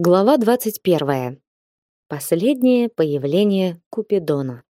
Глава 21. Последнее появление Купидона.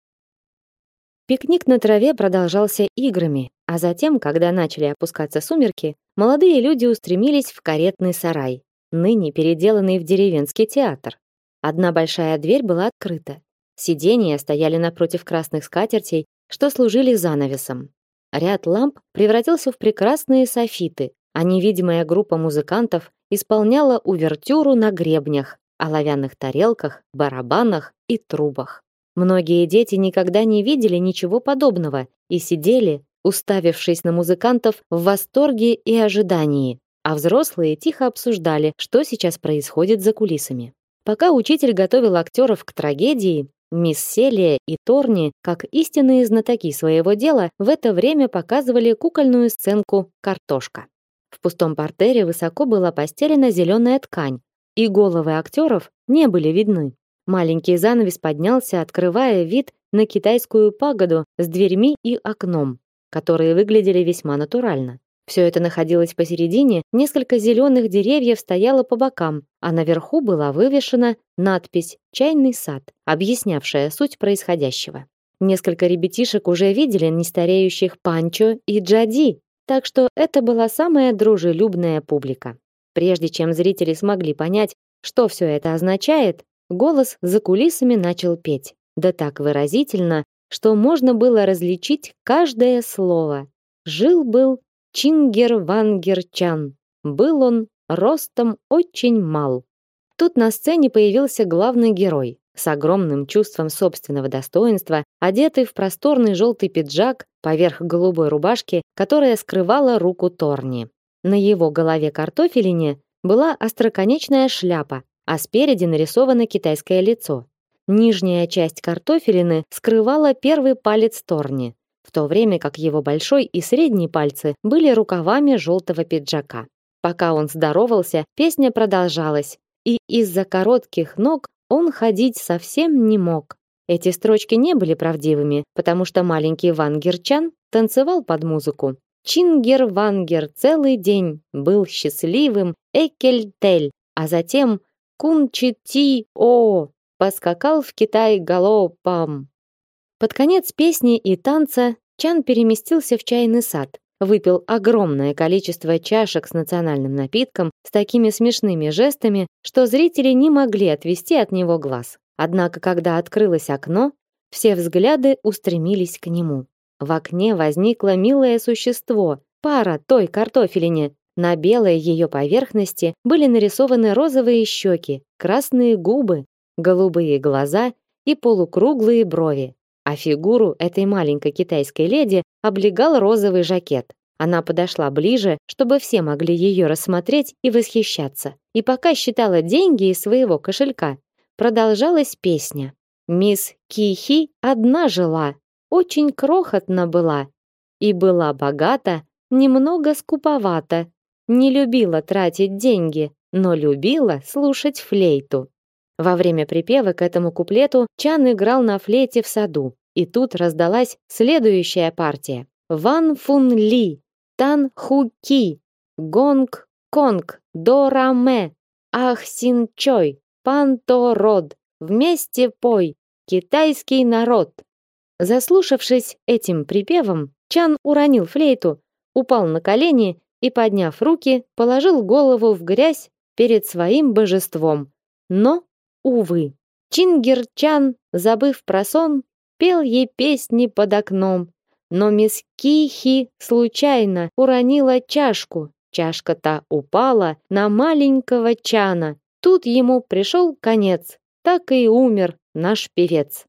Пикник на траве продолжался играми, а затем, когда начали опускаться сумерки, молодые люди устремились в каретный сарай, ныне переделанный в деревенский театр. Одна большая дверь была открыта. Сиденья стояли напротив красных скатертей, что служили занавесом. Ряд ламп превратился в прекрасные софиты, а невидимая группа музыкантов исполняла увертюру на гребнях, оловянных тарелках, барабанах и трубах. Многие дети никогда не видели ничего подобного и сидели, уставившись на музыкантов в восторге и ожидании, а взрослые тихо обсуждали, что сейчас происходит за кулисами. Пока учитель готовил актеров к трагедии, мисс Селия и Торни, как истинные знатоки своего дела, в это время показывали кукольную сценку «Картошка». В пустом портере высоко была постелена зеленая ткань, и головы актеров не были видны. Маленький занавес поднялся, открывая вид на китайскую пагоду с дверьми и окном, которые выглядели весьма натурально. Все это находилось посередине, несколько зеленых деревьев стояло по бокам, а наверху была вывешена надпись «Чайный сад», объяснявшая суть происходящего. Несколько ребятишек уже видели нестареющих Панчо и Джади, так что это была самая дружелюбная публика. Прежде чем зрители смогли понять, что все это означает, голос за кулисами начал петь. Да так выразительно, что можно было различить каждое слово. Жил-был Чингер Вангерчан. Был он ростом очень мал. Тут на сцене появился главный герой с огромным чувством собственного достоинства, одетый в просторный желтый пиджак поверх голубой рубашки, которая скрывала руку Торни. На его голове картофелине была остроконечная шляпа, а спереди нарисовано китайское лицо. Нижняя часть картофелины скрывала первый палец Торни, в то время как его большой и средний пальцы были рукавами желтого пиджака. Пока он здоровался, песня продолжалась, и из-за коротких ног он ходить совсем не мог. Эти строчки не были правдивыми, потому что маленький Ван Герчан танцевал под музыку. Чингер Вангер целый день был счастливым Экельтель, а затем Кунчити-О поскакал в Китай галопом. Под конец песни и танца Чан переместился в чайный сад, выпил огромное количество чашек с национальным напитком с такими смешными жестами, что зрители не могли отвести от него глаз. Однако, когда открылось окно, все взгляды устремились к нему. В окне возникло милое существо, пара той картофелине. На белой ее поверхности были нарисованы розовые щеки, красные губы, голубые глаза и полукруглые брови а фигуру этой маленькой китайской леди облегал розовый жакет. Она подошла ближе, чтобы все могли ее рассмотреть и восхищаться. И пока считала деньги из своего кошелька, продолжалась песня. Мисс Кихи одна жила, очень крохотна была и была богата, немного скуповата, не любила тратить деньги, но любила слушать флейту. Во время припева к этому куплету Чан играл на флейте в саду, и тут раздалась следующая партия. Ван Фун Ли, Тан Ху Ки, Гонг Конг, До Раме, Ах Син Чой, Пан То Род, вместе пой, китайский народ. Заслушавшись этим припевом, Чан уронил флейту, упал на колени и, подняв руки, положил голову в грязь перед своим божеством. Но Увы, Чингер-чан, забыв про сон, пел ей песни под окном. Но мисс Кихи случайно уронила чашку. Чашка-то упала на маленького Чана. Тут ему пришел конец. Так и умер наш певец.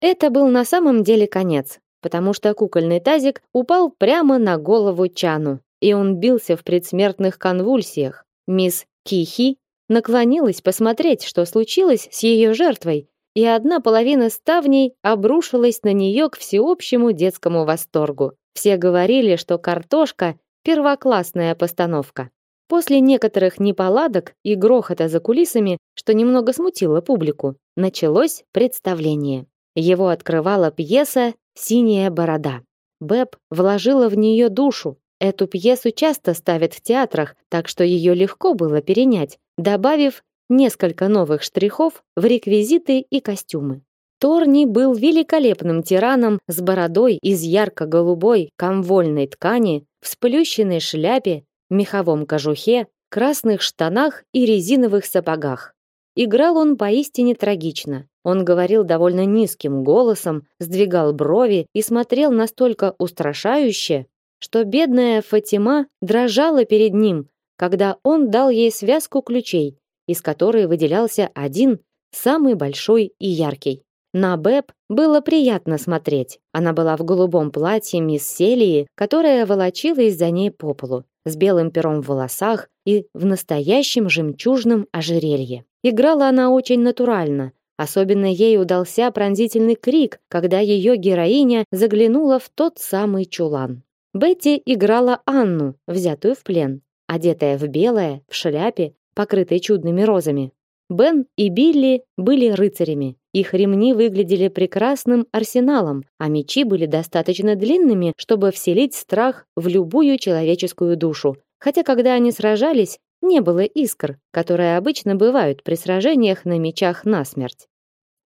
Это был на самом деле конец, потому что кукольный тазик упал прямо на голову Чану, и он бился в предсмертных конвульсиях. Мисс Кихи наклонилась посмотреть, что случилось с ее жертвой, и одна половина ставней обрушилась на нее к всеобщему детскому восторгу. Все говорили, что картошка первоклассная постановка. После некоторых неполадок и грохота за кулисами, что немного смутило публику, началось представление. Его открывала пьеса Синяя борода. Бэб вложила в нее душу. Эту пьесу часто ставят в театрах, так что ее легко было перенять, добавив несколько новых штрихов в реквизиты и костюмы. Торни был великолепным тираном с бородой из ярко-голубой комвольной ткани, в сплющенной шляпе, меховом кожухе, красных штанах и резиновых сапогах. Играл он поистине трагично. Он говорил довольно низким голосом, сдвигал брови и смотрел настолько устрашающе, что бедная Фатима дрожала перед ним, когда он дал ей связку ключей, из которой выделялся один, самый большой и яркий. На Бэб было приятно смотреть. Она была в голубом платье мисс Селии, которая волочилась за ней по полу, с белым пером в волосах и в настоящем жемчужном ожерелье. Играла она очень натурально. Особенно ей удался пронзительный крик, когда ее героиня заглянула в тот самый чулан. Бетти играла Анну, взятую в плен, одетая в белое, в шляпе, покрытой чудными розами. Бен и Билли были рыцарями. Их ремни выглядели прекрасным арсеналом, а мечи были достаточно длинными, чтобы вселить страх в любую человеческую душу. Хотя когда они сражались, не было искр, которые обычно бывают при сражениях на мечах насмерть.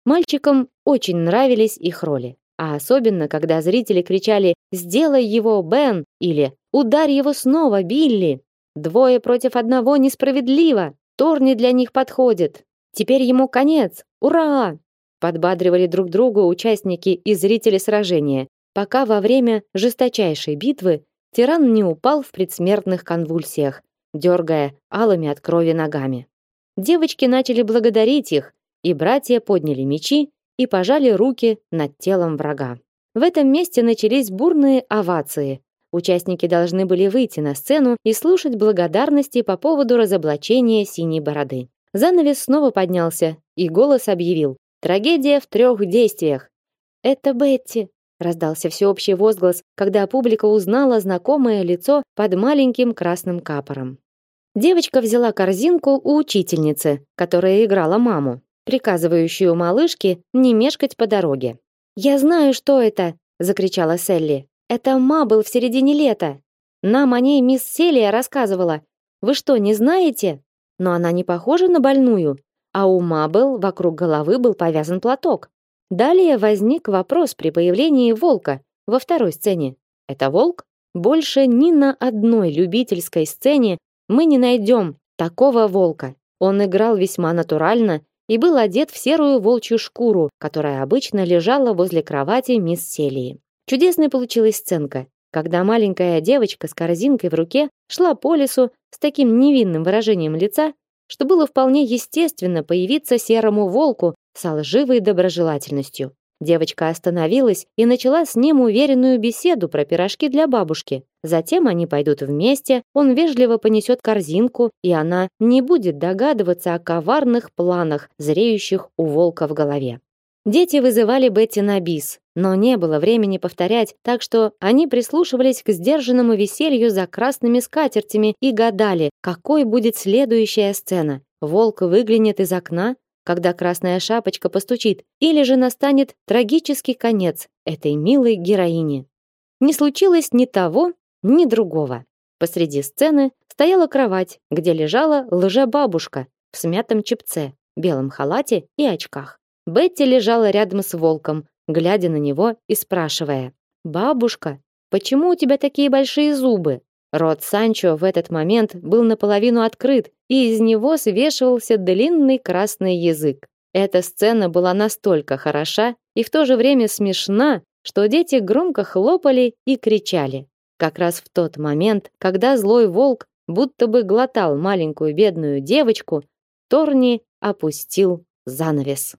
Мальчикам очень нравились их роли, а особенно когда зрители кричали «Сделай его, Бен!» или «Ударь его снова, Билли!» Двое против одного несправедливо. Торни для них подходит. Теперь ему конец. Ура! Подбадривали друг друга участники и зрители сражения, пока во время жесточайшей битвы тиран не упал в предсмертных конвульсиях, дергая алыми от крови ногами. Девочки начали благодарить их, и братья подняли мечи и пожали руки над телом врага. В этом месте начались бурные овации. Участники должны были выйти на сцену и слушать благодарности по поводу разоблачения синей бороды. Занавес снова поднялся, и голос объявил: "Трагедия в трех действиях". "Это Бетти", раздался всеобщий возглас, когда публика узнала знакомое лицо под маленьким красным капором. Девочка взяла корзинку у учительницы, которая играла маму, приказывающую малышке не мешкать по дороге. «Я знаю, что это!» — закричала Селли. «Это Мабл в середине лета. Нам о ней мисс Селия рассказывала. Вы что, не знаете? Но она не похожа на больную, а у Мабл вокруг головы был повязан платок. Далее возник вопрос при появлении волка во второй сцене. Это волк? Больше ни на одной любительской сцене мы не найдем такого волка. Он играл весьма натурально и был одет в серую волчью шкуру, которая обычно лежала возле кровати мисс Селии. Чудесная получилась сценка, когда маленькая девочка с корзинкой в руке шла по лесу с таким невинным выражением лица, что было вполне естественно появиться серому волку с лживой доброжелательностью. Девочка остановилась и начала с ним уверенную беседу про пирожки для бабушки. Затем они пойдут вместе, он вежливо понесет корзинку, и она не будет догадываться о коварных планах, зреющих у волка в голове. Дети вызывали Бетти на бис, но не было времени повторять, так что они прислушивались к сдержанному веселью за красными скатертями и гадали, какой будет следующая сцена. Волк выглянет из окна, когда красная шапочка постучит, или же настанет трагический конец этой милой героини. Не случилось ни того, ни другого. Посреди сцены стояла кровать, где лежала лже-бабушка в смятом чепце, белом халате и очках. Бетти лежала рядом с волком, глядя на него и спрашивая: "Бабушка, почему у тебя такие большие зубы?" Рот Санчо в этот момент был наполовину открыт, и из него свешивался длинный красный язык. Эта сцена была настолько хороша и в то же время смешна, что дети громко хлопали и кричали. Как раз в тот момент, когда злой волк будто бы глотал маленькую бедную девочку, Торни опустил занавес.